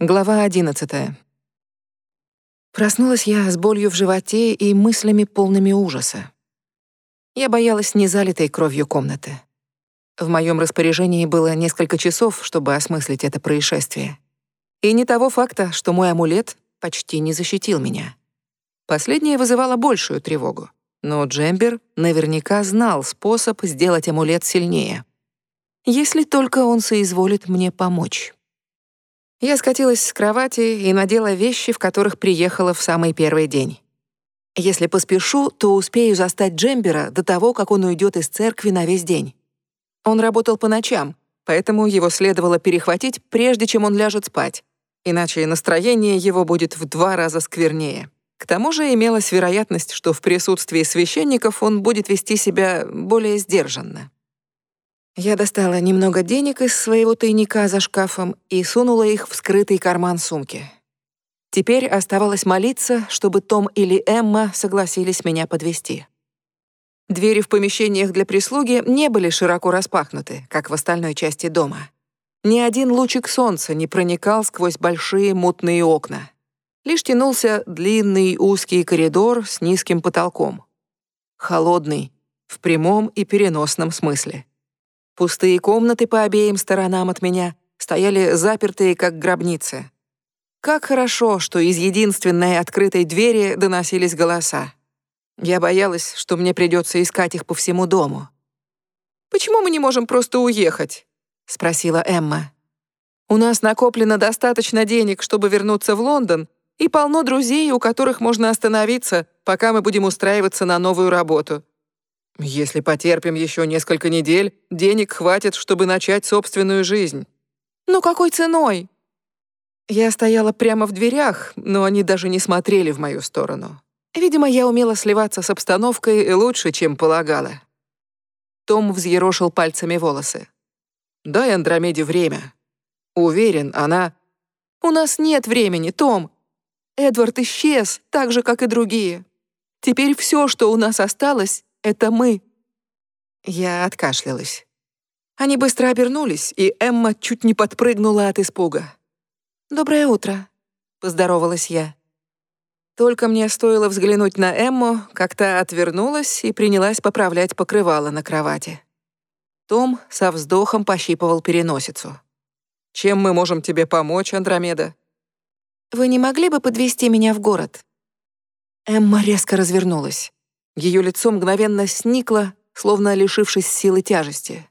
Глава 11. Проснулась я с болью в животе и мыслями полными ужаса. Я боялась незалитой кровью комнаты. В моем распоряжении было несколько часов, чтобы осмыслить это происшествие. И не того факта, что мой амулет почти не защитил меня. Последнее вызывало большую тревогу. Но Джембер наверняка знал способ сделать амулет сильнее. Если только он соизволит мне помочь. Я скатилась с кровати и надела вещи, в которых приехала в самый первый день. Если поспешу, то успею застать Джембера до того, как он уйдет из церкви на весь день. Он работал по ночам, поэтому его следовало перехватить, прежде чем он ляжет спать, иначе настроение его будет в два раза сквернее. К тому же имелась вероятность, что в присутствии священников он будет вести себя более сдержанно. Я достала немного денег из своего тайника за шкафом и сунула их в скрытый карман сумки. Теперь оставалось молиться, чтобы Том или Эмма согласились меня подвести. Двери в помещениях для прислуги не были широко распахнуты, как в остальной части дома. Ни один лучик солнца не проникал сквозь большие мутные окна. Лишь тянулся длинный узкий коридор с низким потолком. Холодный, в прямом и переносном смысле. Пустые комнаты по обеим сторонам от меня стояли запертые, как гробницы. Как хорошо, что из единственной открытой двери доносились голоса. Я боялась, что мне придется искать их по всему дому. «Почему мы не можем просто уехать?» — спросила Эмма. «У нас накоплено достаточно денег, чтобы вернуться в Лондон, и полно друзей, у которых можно остановиться, пока мы будем устраиваться на новую работу. Если потерпим еще несколько недель, денег хватит, чтобы начать собственную жизнь. Ну какой ценой? Я стояла прямо в дверях, но они даже не смотрели в мою сторону. Видимо, я умела сливаться с обстановкой лучше, чем полагала. Том взъерошил пальцами волосы. «Дай Андромеде время. Уверен, она...» «У нас нет времени, Том. Эдвард исчез, так же, как и другие. Теперь все, что у нас осталось, это мы». Я откашлялась. Они быстро обернулись, и Эмма чуть не подпрыгнула от испуга. «Доброе утро», — поздоровалась я. Только мне стоило взглянуть на Эмму, как та отвернулась и принялась поправлять покрывало на кровати. Том со вздохом пощипывал переносицу. «Чем мы можем тебе помочь, Андромеда?» «Вы не могли бы подвести меня в город?» Эмма резко развернулась. Ее лицо мгновенно сникло, словно лишившись силы тяжести.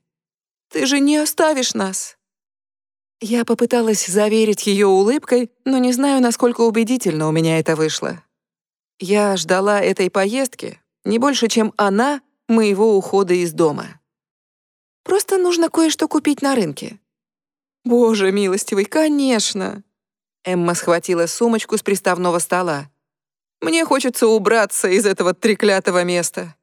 «Ты же не оставишь нас!» Я попыталась заверить ее улыбкой, но не знаю, насколько убедительно у меня это вышло. Я ждала этой поездки не больше, чем она моего ухода из дома. Просто нужно кое-что купить на рынке. Боже милостивый, конечно. Эмма схватила сумочку с приставного стола. Мне хочется убраться из этого треклятого места.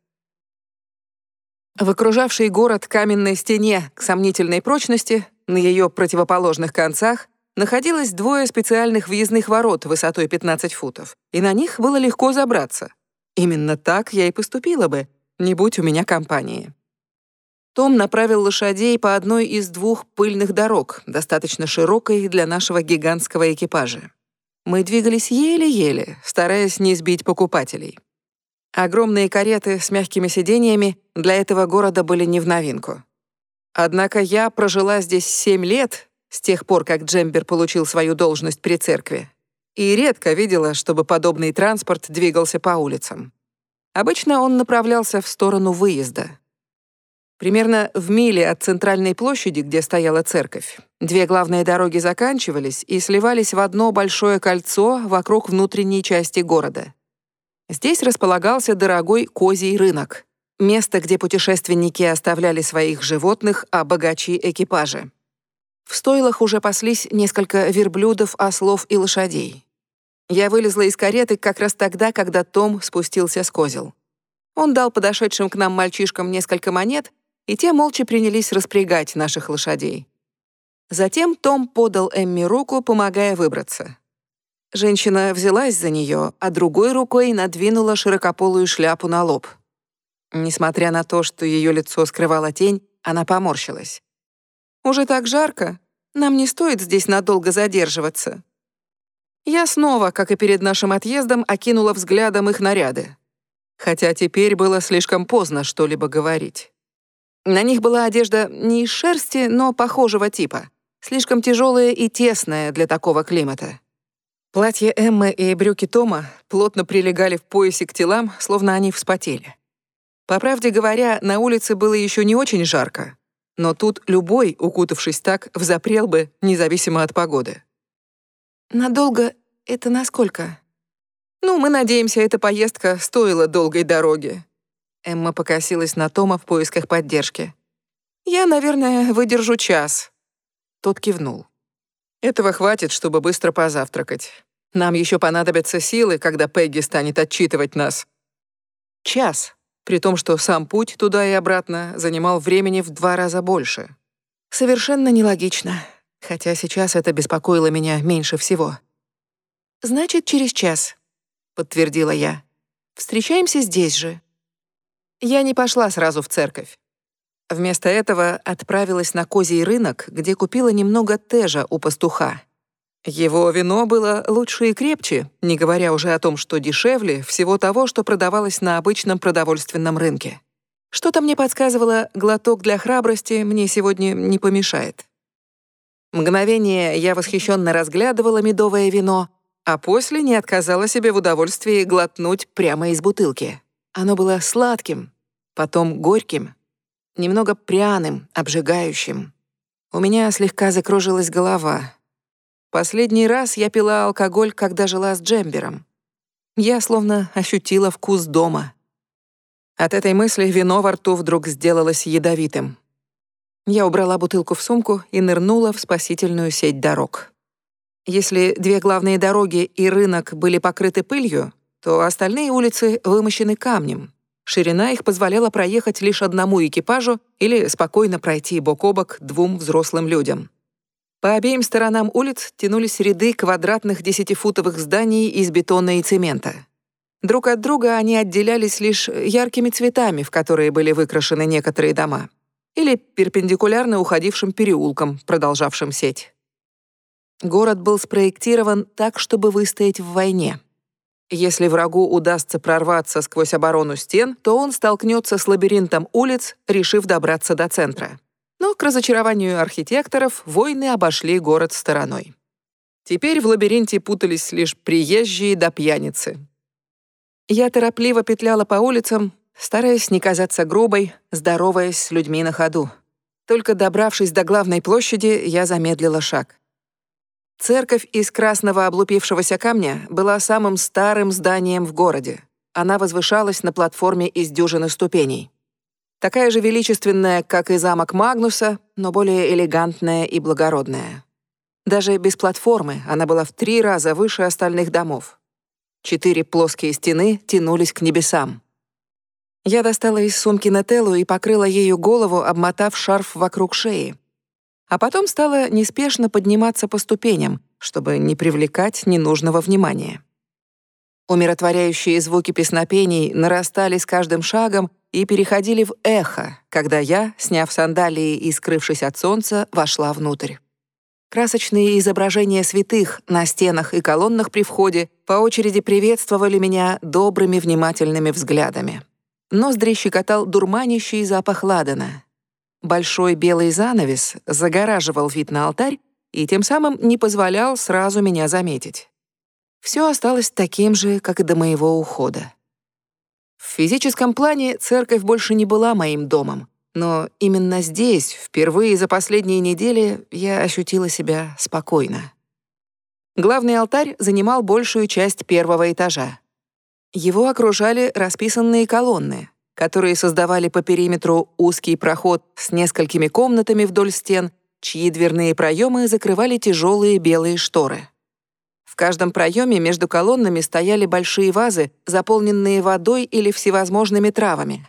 В окружавшей город каменной стене к сомнительной прочности, на ее противоположных концах, находилось двое специальных въездных ворот высотой 15 футов, и на них было легко забраться. Именно так я и поступила бы, не будь у меня компании. Том направил лошадей по одной из двух пыльных дорог, достаточно широкой для нашего гигантского экипажа. Мы двигались еле-еле, стараясь не сбить покупателей. Огромные кареты с мягкими сиденьями для этого города были не в новинку. Однако я прожила здесь семь лет, с тех пор, как Джембер получил свою должность при церкви, и редко видела, чтобы подобный транспорт двигался по улицам. Обычно он направлялся в сторону выезда. Примерно в миле от центральной площади, где стояла церковь, две главные дороги заканчивались и сливались в одно большое кольцо вокруг внутренней части города. Здесь располагался дорогой козий рынок, место, где путешественники оставляли своих животных, а богачи — экипажи. В стойлах уже паслись несколько верблюдов, ослов и лошадей. Я вылезла из кареты как раз тогда, когда Том спустился с козел. Он дал подошедшим к нам мальчишкам несколько монет, и те молча принялись распрягать наших лошадей. Затем Том подал Эмми руку, помогая выбраться. Женщина взялась за нее, а другой рукой надвинула широкополую шляпу на лоб. Несмотря на то, что ее лицо скрывала тень, она поморщилась. «Уже так жарко. Нам не стоит здесь надолго задерживаться. Я снова, как и перед нашим отъездом, окинула взглядом их наряды. Хотя теперь было слишком поздно что-либо говорить. На них была одежда не из шерсти, но похожего типа. Слишком тяжелая и тесная для такого климата. Платье Эммы и брюки Тома плотно прилегали в поясе к телам, словно они вспотели. По правде говоря, на улице было еще не очень жарко, но тут любой, укутавшись так, взапрел бы, независимо от погоды. «Надолго это насколько?» «Ну, мы надеемся, эта поездка стоила долгой дороги». Эмма покосилась на Тома в поисках поддержки. «Я, наверное, выдержу час». Тот кивнул. «Этого хватит, чтобы быстро позавтракать. Нам еще понадобятся силы, когда Пегги станет отчитывать нас». Час, при том, что сам путь туда и обратно занимал времени в два раза больше. Совершенно нелогично хотя сейчас это беспокоило меня меньше всего. «Значит, через час», — подтвердила я. «Встречаемся здесь же». Я не пошла сразу в церковь. Вместо этого отправилась на козий рынок, где купила немного тежа у пастуха. Его вино было лучше и крепче, не говоря уже о том, что дешевле всего того, что продавалось на обычном продовольственном рынке. Что-то мне подсказывало, глоток для храбрости мне сегодня не помешает. Мгновение я восхищенно разглядывала медовое вино, а после не отказала себе в удовольствии глотнуть прямо из бутылки. Оно было сладким, потом горьким, немного пряным, обжигающим. У меня слегка закружилась голова. Последний раз я пила алкоголь, когда жила с Джембером. Я словно ощутила вкус дома. От этой мысли вино во рту вдруг сделалось ядовитым. Я убрала бутылку в сумку и нырнула в спасительную сеть дорог. Если две главные дороги и рынок были покрыты пылью, то остальные улицы вымощены камнем. Ширина их позволяла проехать лишь одному экипажу или спокойно пройти бок о бок двум взрослым людям. По обеим сторонам улиц тянулись ряды квадратных десятифутовых зданий из бетона и цемента. Друг от друга они отделялись лишь яркими цветами, в которые были выкрашены некоторые дома или перпендикулярно уходившим переулком, продолжавшим сеть. Город был спроектирован так, чтобы выстоять в войне. Если врагу удастся прорваться сквозь оборону стен, то он столкнется с лабиринтом улиц, решив добраться до центра. Но, к разочарованию архитекторов, войны обошли город стороной. Теперь в лабиринте путались лишь приезжие до пьяницы. Я торопливо петляла по улицам, стараясь не казаться грубой, здороваясь с людьми на ходу. Только добравшись до главной площади, я замедлила шаг. Церковь из красного облупившегося камня была самым старым зданием в городе. Она возвышалась на платформе из дюжины ступеней. Такая же величественная, как и замок Магнуса, но более элегантная и благородная. Даже без платформы она была в три раза выше остальных домов. Четыре плоские стены тянулись к небесам. Я достала из сумки Нателлу и покрыла ею голову, обмотав шарф вокруг шеи. А потом стала неспешно подниматься по ступеням, чтобы не привлекать ненужного внимания. Умиротворяющие звуки песнопений нарастали с каждым шагом и переходили в эхо, когда я, сняв сандалии и скрывшись от солнца, вошла внутрь. Красочные изображения святых на стенах и колоннах при входе по очереди приветствовали меня добрыми внимательными взглядами. Ноздри щекотал дурманящий запах ладана. Большой белый занавес загораживал вид на алтарь и тем самым не позволял сразу меня заметить. Все осталось таким же, как и до моего ухода. В физическом плане церковь больше не была моим домом, но именно здесь, впервые за последние недели, я ощутила себя спокойно. Главный алтарь занимал большую часть первого этажа. Его окружали расписанные колонны, которые создавали по периметру узкий проход с несколькими комнатами вдоль стен, чьи дверные проемы закрывали тяжелые белые шторы. В каждом проеме между колоннами стояли большие вазы, заполненные водой или всевозможными травами.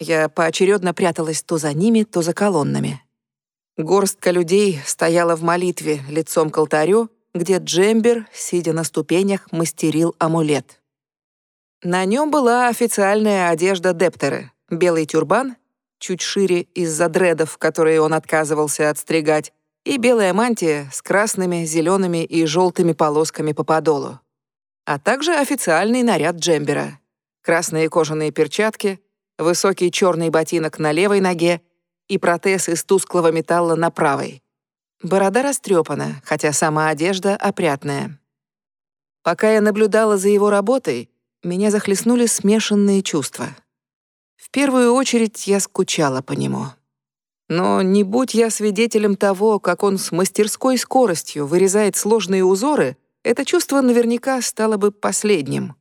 Я поочередно пряталась то за ними, то за колоннами. Горстка людей стояла в молитве лицом к алтарю, где Джембер, сидя на ступенях, мастерил амулет. На нем была официальная одежда Дептеры, белый тюрбан, чуть шире из-за дредов, которые он отказывался отстригать, и белая мантия с красными, зелеными и желтыми полосками по подолу. А также официальный наряд джембера. Красные кожаные перчатки, высокий черный ботинок на левой ноге и протез из тусклого металла на правой. Борода растрепана, хотя сама одежда опрятная. Пока я наблюдала за его работой, меня захлестнули смешанные чувства. В первую очередь я скучала по нему. Но не будь я свидетелем того, как он с мастерской скоростью вырезает сложные узоры, это чувство наверняка стало бы последним,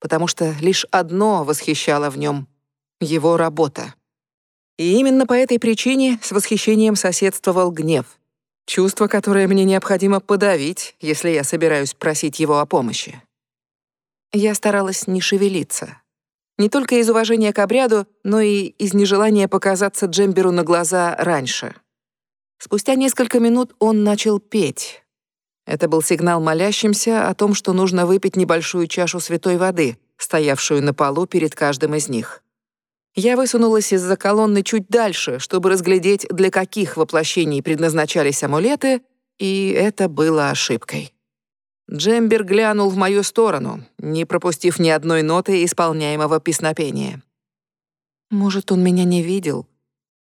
потому что лишь одно восхищало в нем — его работа. И именно по этой причине с восхищением соседствовал гнев — Чувство, которое мне необходимо подавить, если я собираюсь просить его о помощи. Я старалась не шевелиться. Не только из уважения к обряду, но и из нежелания показаться Джемберу на глаза раньше. Спустя несколько минут он начал петь. Это был сигнал молящимся о том, что нужно выпить небольшую чашу святой воды, стоявшую на полу перед каждым из них. Я высунулась из-за колонны чуть дальше, чтобы разглядеть, для каких воплощений предназначались амулеты, и это было ошибкой. Джембер глянул в мою сторону, не пропустив ни одной ноты исполняемого песнопения. Может, он меня не видел?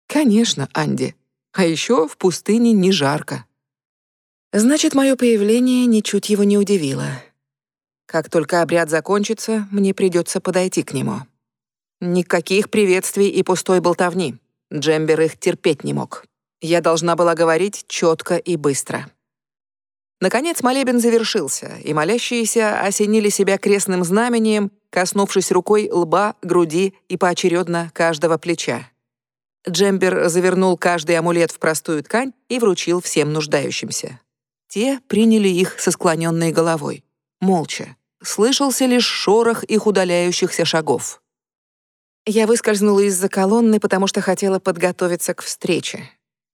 Конечно, Анди. А еще в пустыне не жарко. Значит, мое появление ничуть его не удивило. Как только обряд закончится, мне придется подойти к нему. Никаких приветствий и пустой болтовни. Джембер их терпеть не мог. Я должна была говорить четко и быстро. Наконец молебен завершился, и молящиеся осенили себя крестным знамением, коснувшись рукой лба, груди и поочередно каждого плеча. Джембер завернул каждый амулет в простую ткань и вручил всем нуждающимся. Те приняли их со склоненной головой, молча. Слышался лишь шорох их удаляющихся шагов. Я выскользнула из-за колонны, потому что хотела подготовиться к встрече.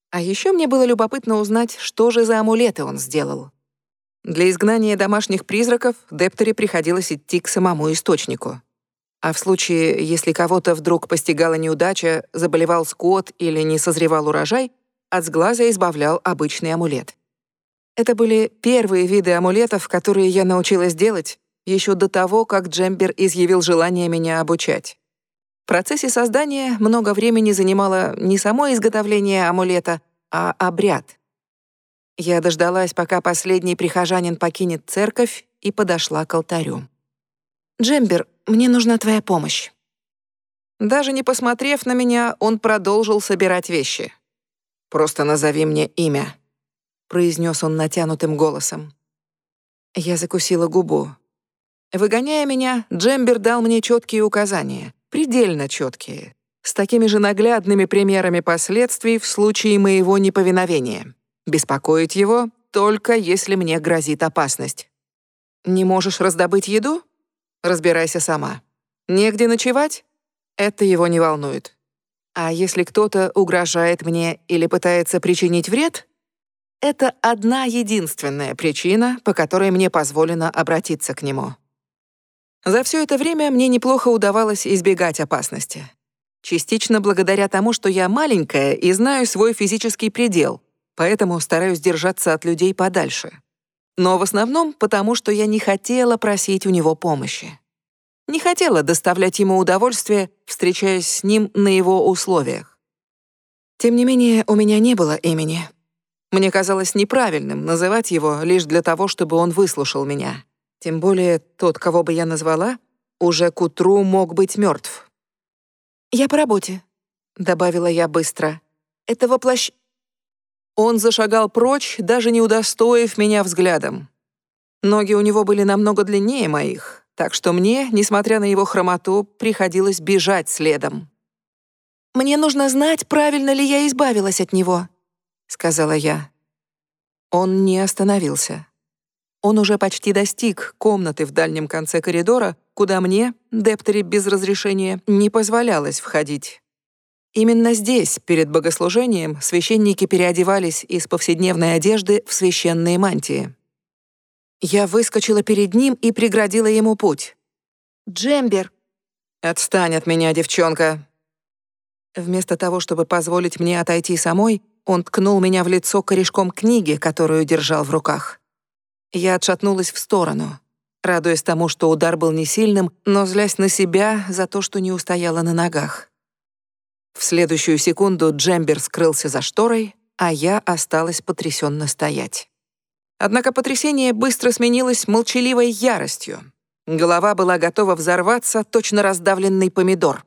А еще мне было любопытно узнать, что же за амулеты он сделал. Для изгнания домашних призраков Депторе приходилось идти к самому источнику. А в случае, если кого-то вдруг постигала неудача, заболевал скот или не созревал урожай, от сглаза избавлял обычный амулет. Это были первые виды амулетов, которые я научилась делать еще до того, как Джембер изъявил желание меня обучать. В процессе создания много времени занимало не само изготовление амулета, а обряд. Я дождалась, пока последний прихожанин покинет церковь, и подошла к алтарю. «Джембер, мне нужна твоя помощь». Даже не посмотрев на меня, он продолжил собирать вещи. «Просто назови мне имя», — произнес он натянутым голосом. Я закусила губу. Выгоняя меня, Джембер дал мне четкие указания предельно четкие, с такими же наглядными примерами последствий в случае моего неповиновения. Беспокоить его только если мне грозит опасность. Не можешь раздобыть еду? Разбирайся сама. Негде ночевать? Это его не волнует. А если кто-то угрожает мне или пытается причинить вред? Это одна единственная причина, по которой мне позволено обратиться к нему. За все это время мне неплохо удавалось избегать опасности. Частично благодаря тому, что я маленькая и знаю свой физический предел, поэтому стараюсь держаться от людей подальше. Но в основном потому, что я не хотела просить у него помощи. Не хотела доставлять ему удовольствие, встречаясь с ним на его условиях. Тем не менее, у меня не было имени. Мне казалось неправильным называть его лишь для того, чтобы он выслушал меня. Тем более тот, кого бы я назвала, уже к утру мог быть мертв. «Я по работе», — добавила я быстро. «Это воплощ...» Он зашагал прочь, даже не удостоив меня взглядом. Ноги у него были намного длиннее моих, так что мне, несмотря на его хромоту, приходилось бежать следом. «Мне нужно знать, правильно ли я избавилась от него», — сказала я. Он не остановился. Он уже почти достиг комнаты в дальнем конце коридора, куда мне, Дептери без разрешения, не позволялось входить. Именно здесь, перед богослужением, священники переодевались из повседневной одежды в священные мантии. Я выскочила перед ним и преградила ему путь. «Джембер!» «Отстань от меня, девчонка!» Вместо того, чтобы позволить мне отойти самой, он ткнул меня в лицо корешком книги, которую держал в руках. Я отшатнулась в сторону, радуясь тому, что удар был не сильным, но злясь на себя за то, что не устояла на ногах. В следующую секунду Джембер скрылся за шторой, а я осталась потрясенно стоять. Однако потрясение быстро сменилось молчаливой яростью. Голова была готова взорваться, точно раздавленный помидор.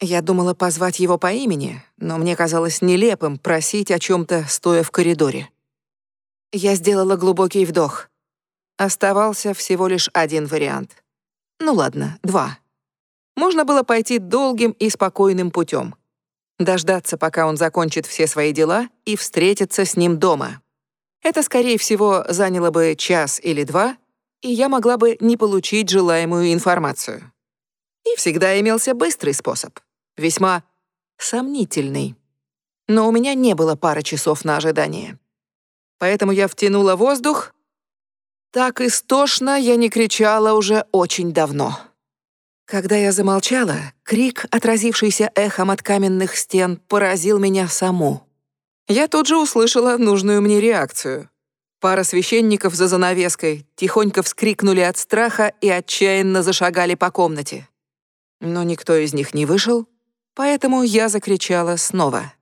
Я думала позвать его по имени, но мне казалось нелепым просить о чем то стоя в коридоре. Я сделала глубокий вдох. Оставался всего лишь один вариант. Ну ладно, два. Можно было пойти долгим и спокойным путем. Дождаться, пока он закончит все свои дела, и встретиться с ним дома. Это, скорее всего, заняло бы час или два, и я могла бы не получить желаемую информацию. И всегда имелся быстрый способ, весьма сомнительный. Но у меня не было пары часов на ожидание. Поэтому я втянула воздух так истошно я не кричала уже очень давно. Когда я замолчала, крик, отразившийся эхом от каменных стен, поразил меня саму. Я тут же услышала нужную мне реакцию. Пара священников за занавеской тихонько вскрикнули от страха и отчаянно зашагали по комнате. Но никто из них не вышел, поэтому я закричала снова.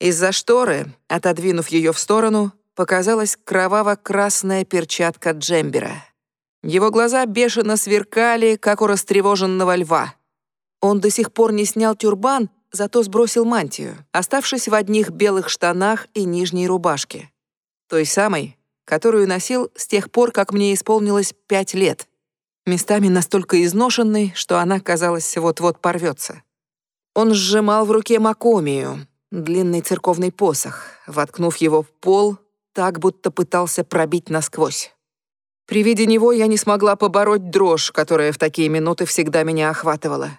Из-за шторы, отодвинув ее в сторону, показалась кроваво-красная перчатка Джембера. Его глаза бешено сверкали, как у растревоженного льва. Он до сих пор не снял тюрбан, зато сбросил мантию, оставшись в одних белых штанах и нижней рубашке. Той самой, которую носил с тех пор, как мне исполнилось пять лет. Местами настолько изношенной, что она, казалось, вот-вот порвется. Он сжимал в руке макомию, длинный церковный посох. Воткнув его в пол, так, будто пытался пробить насквозь. При виде него я не смогла побороть дрожь, которая в такие минуты всегда меня охватывала.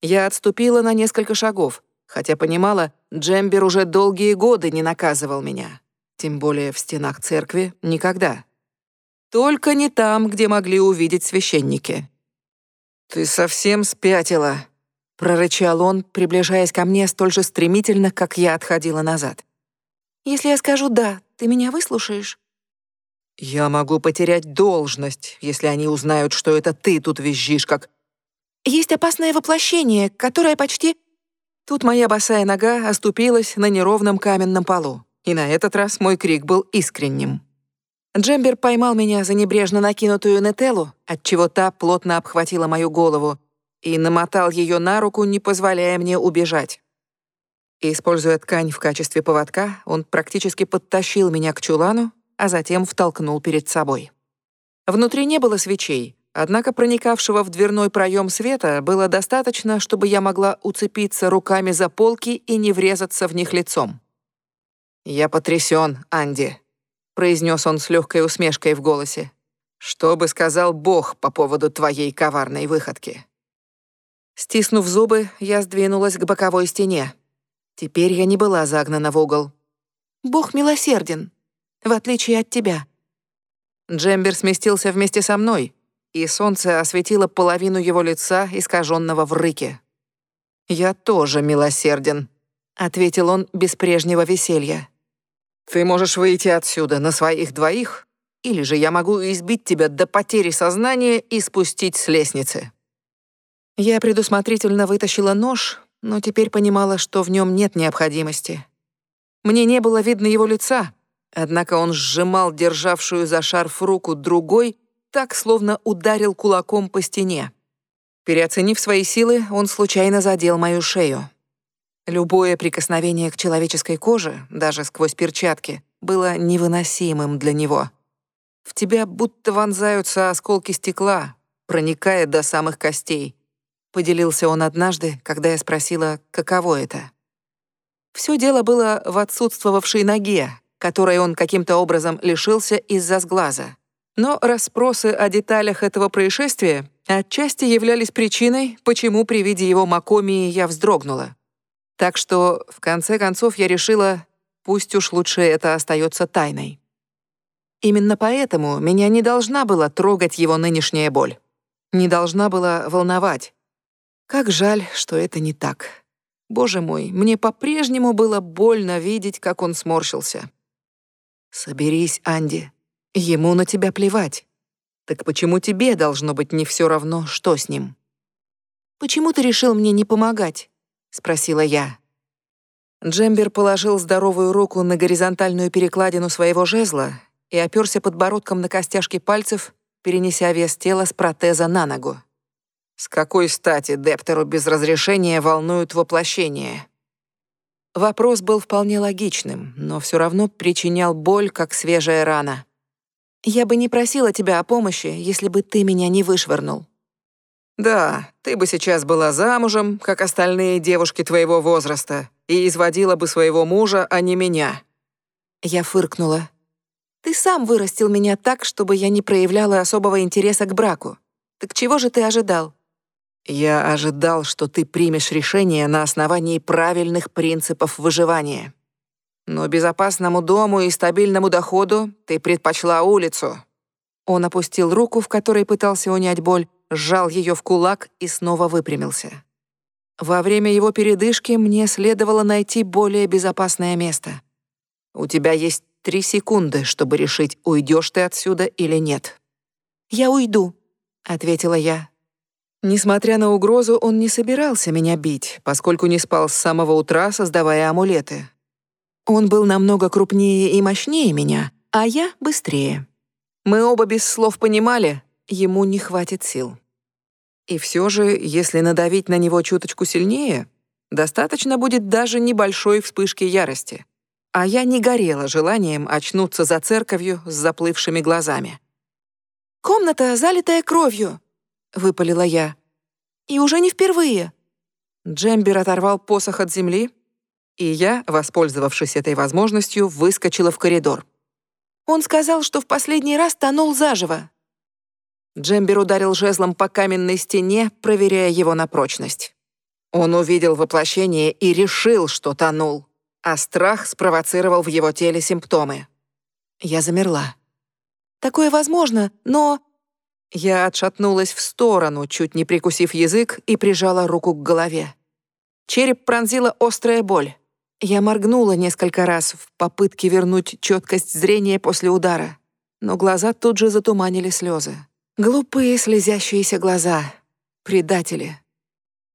Я отступила на несколько шагов, хотя понимала, Джембер уже долгие годы не наказывал меня. Тем более в стенах церкви никогда. Только не там, где могли увидеть священники. «Ты совсем спятила», — прорычал он, приближаясь ко мне столь же стремительно, как я отходила назад. «Если я скажу «да», ты меня выслушаешь?» «Я могу потерять должность, если они узнают, что это ты тут визжишь, как...» «Есть опасное воплощение, которое почти...» Тут моя босая нога оступилась на неровном каменном полу, и на этот раз мой крик был искренним. Джембер поймал меня за небрежно накинутую нетеллу, отчего та плотно обхватила мою голову, и намотал ее на руку, не позволяя мне убежать используя ткань в качестве поводка, он практически подтащил меня к чулану, а затем втолкнул перед собой. Внутри не было свечей, однако проникавшего в дверной проем света было достаточно, чтобы я могла уцепиться руками за полки и не врезаться в них лицом. «Я потрясен, Анди», — произнес он с легкой усмешкой в голосе. «Что бы сказал Бог по поводу твоей коварной выходки?» Стиснув зубы, я сдвинулась к боковой стене. Теперь я не была загнана в угол. «Бог милосерден, в отличие от тебя». Джембер сместился вместе со мной, и солнце осветило половину его лица, искаженного в рыке. «Я тоже милосерден», — ответил он без прежнего веселья. «Ты можешь выйти отсюда на своих двоих, или же я могу избить тебя до потери сознания и спустить с лестницы». Я предусмотрительно вытащила нож, но теперь понимала, что в нем нет необходимости. Мне не было видно его лица, однако он сжимал державшую за шарф руку другой, так, словно ударил кулаком по стене. Переоценив свои силы, он случайно задел мою шею. Любое прикосновение к человеческой коже, даже сквозь перчатки, было невыносимым для него. В тебя будто вонзаются осколки стекла, проникая до самых костей поделился он однажды, когда я спросила, каково это. Все дело было в отсутствовавшей ноге, которой он каким-то образом лишился из-за сглаза. Но расспросы о деталях этого происшествия отчасти являлись причиной, почему при виде его макомии я вздрогнула. Так что, в конце концов, я решила, пусть уж лучше это остается тайной. Именно поэтому меня не должна была трогать его нынешняя боль. Не должна была волновать, как жаль, что это не так. Боже мой, мне по-прежнему было больно видеть, как он сморщился. «Соберись, Анди. Ему на тебя плевать. Так почему тебе должно быть не все равно, что с ним?» «Почему ты решил мне не помогать?» — спросила я. Джембер положил здоровую руку на горизонтальную перекладину своего жезла и оперся подбородком на костяшки пальцев, перенеся вес тела с протеза на ногу. С какой стати Дептеру без разрешения волнуют воплощение? Вопрос был вполне логичным, но все равно причинял боль, как свежая рана. «Я бы не просила тебя о помощи, если бы ты меня не вышвырнул». «Да, ты бы сейчас была замужем, как остальные девушки твоего возраста, и изводила бы своего мужа, а не меня». Я фыркнула. «Ты сам вырастил меня так, чтобы я не проявляла особого интереса к браку. Так чего же ты ожидал?» Я ожидал, что ты примешь решение на основании правильных принципов выживания. Но безопасному дому и стабильному доходу ты предпочла улицу. Он опустил руку, в которой пытался унять боль, сжал ее в кулак и снова выпрямился. Во время его передышки мне следовало найти более безопасное место. У тебя есть три секунды, чтобы решить, уйдешь ты отсюда или нет. «Я уйду», — ответила я. Несмотря на угрозу, он не собирался меня бить, поскольку не спал с самого утра, создавая амулеты. Он был намного крупнее и мощнее меня, а я быстрее. Мы оба без слов понимали, ему не хватит сил. И все же, если надавить на него чуточку сильнее, достаточно будет даже небольшой вспышки ярости. А я не горела желанием очнуться за церковью с заплывшими глазами. «Комната, залитая кровью», — выпалила я. «И уже не впервые». Джембер оторвал посох от земли, и я, воспользовавшись этой возможностью, выскочила в коридор. Он сказал, что в последний раз тонул заживо. Джембер ударил жезлом по каменной стене, проверяя его на прочность. Он увидел воплощение и решил, что тонул, а страх спровоцировал в его теле симптомы. Я замерла. «Такое возможно, но я отшатнулась в сторону, чуть не прикусив язык, и прижала руку к голове. Череп пронзила острая боль. Я моргнула несколько раз в попытке вернуть четкость зрения после удара, но глаза тут же затуманили слезы. Глупые слезящиеся глаза. Предатели.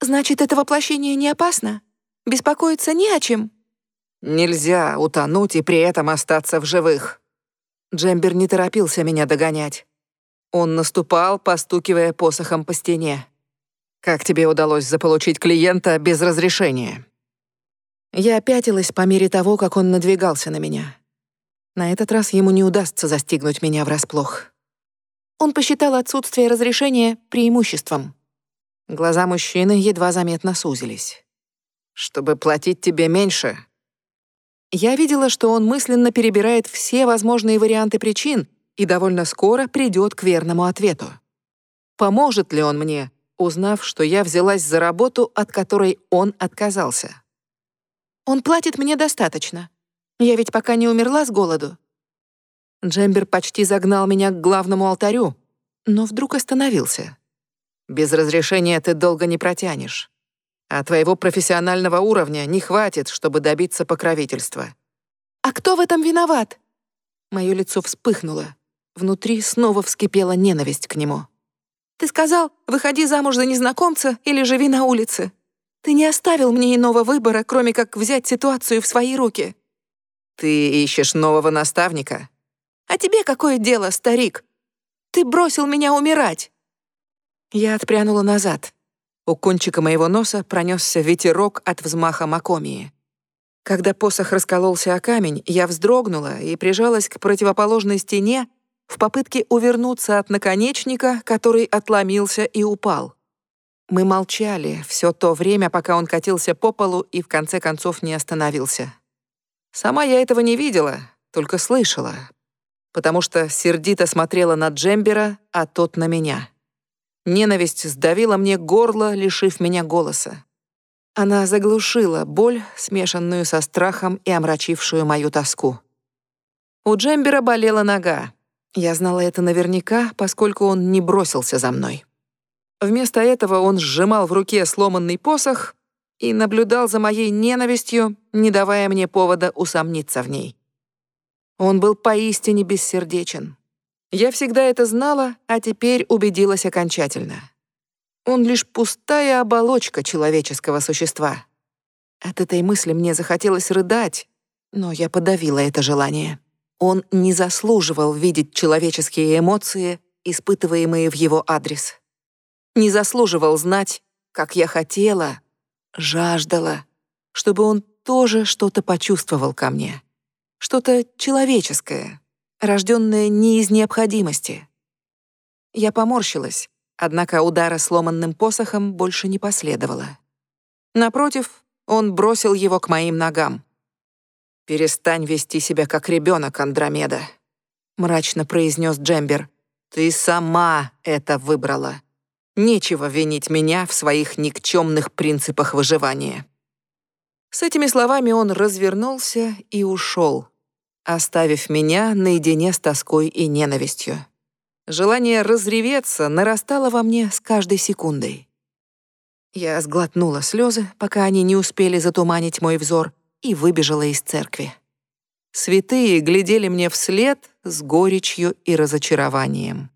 «Значит, это воплощение не опасно? Беспокоиться не о чем?» «Нельзя утонуть и при этом остаться в живых». Джембер не торопился меня догонять. Он наступал, постукивая посохом по стене. «Как тебе удалось заполучить клиента без разрешения?» Я опятилась по мере того, как он надвигался на меня. На этот раз ему не удастся застигнуть меня врасплох. Он посчитал отсутствие разрешения преимуществом. Глаза мужчины едва заметно сузились. «Чтобы платить тебе меньше?» Я видела, что он мысленно перебирает все возможные варианты причин, и довольно скоро придет к верному ответу. Поможет ли он мне, узнав, что я взялась за работу, от которой он отказался? Он платит мне достаточно. Я ведь пока не умерла с голоду. Джембер почти загнал меня к главному алтарю, но вдруг остановился. Без разрешения ты долго не протянешь. А твоего профессионального уровня не хватит, чтобы добиться покровительства. А кто в этом виноват? Мое лицо вспыхнуло. Внутри снова вскипела ненависть к нему. «Ты сказал, выходи замуж за незнакомца или живи на улице. Ты не оставил мне иного выбора, кроме как взять ситуацию в свои руки». «Ты ищешь нового наставника?» «А тебе какое дело, старик? Ты бросил меня умирать!» Я отпрянула назад. У кончика моего носа пронесся ветерок от взмаха макомии. Когда посох раскололся о камень, я вздрогнула и прижалась к противоположной стене, в попытке увернуться от наконечника, который отломился и упал. Мы молчали все то время, пока он катился по полу и в конце концов не остановился. Сама я этого не видела, только слышала, потому что сердито смотрела на Джембера, а тот на меня. Ненависть сдавила мне горло, лишив меня голоса. Она заглушила боль, смешанную со страхом и омрачившую мою тоску. У Джембера болела нога. Я знала это наверняка, поскольку он не бросился за мной. Вместо этого он сжимал в руке сломанный посох, и наблюдал за моей ненавистью, не давая мне повода усомниться в ней. Он был поистине бессердечен. Я всегда это знала, а теперь убедилась окончательно. Он лишь пустая оболочка человеческого существа. От этой мысли мне захотелось рыдать, но я подавила это желание. Он не заслуживал видеть человеческие эмоции, испытываемые в его адрес. Не заслуживал знать, как я хотела, жаждала, чтобы он тоже что-то почувствовал ко мне. Что-то человеческое, рожденное не из необходимости. Я поморщилась, однако удара сломанным посохом больше не последовало. Напротив, он бросил его к моим ногам. «Перестань вести себя как ребенок, Андромеда», — мрачно произнес Джембер. «Ты сама это выбрала. Нечего винить меня в своих никчемных принципах выживания». С этими словами он развернулся и ушел, оставив меня наедине с тоской и ненавистью. Желание разреветься нарастало во мне с каждой секундой. Я сглотнула слезы, пока они не успели затуманить мой взор, и выбежала из церкви. Святые глядели мне вслед с горечью и разочарованием.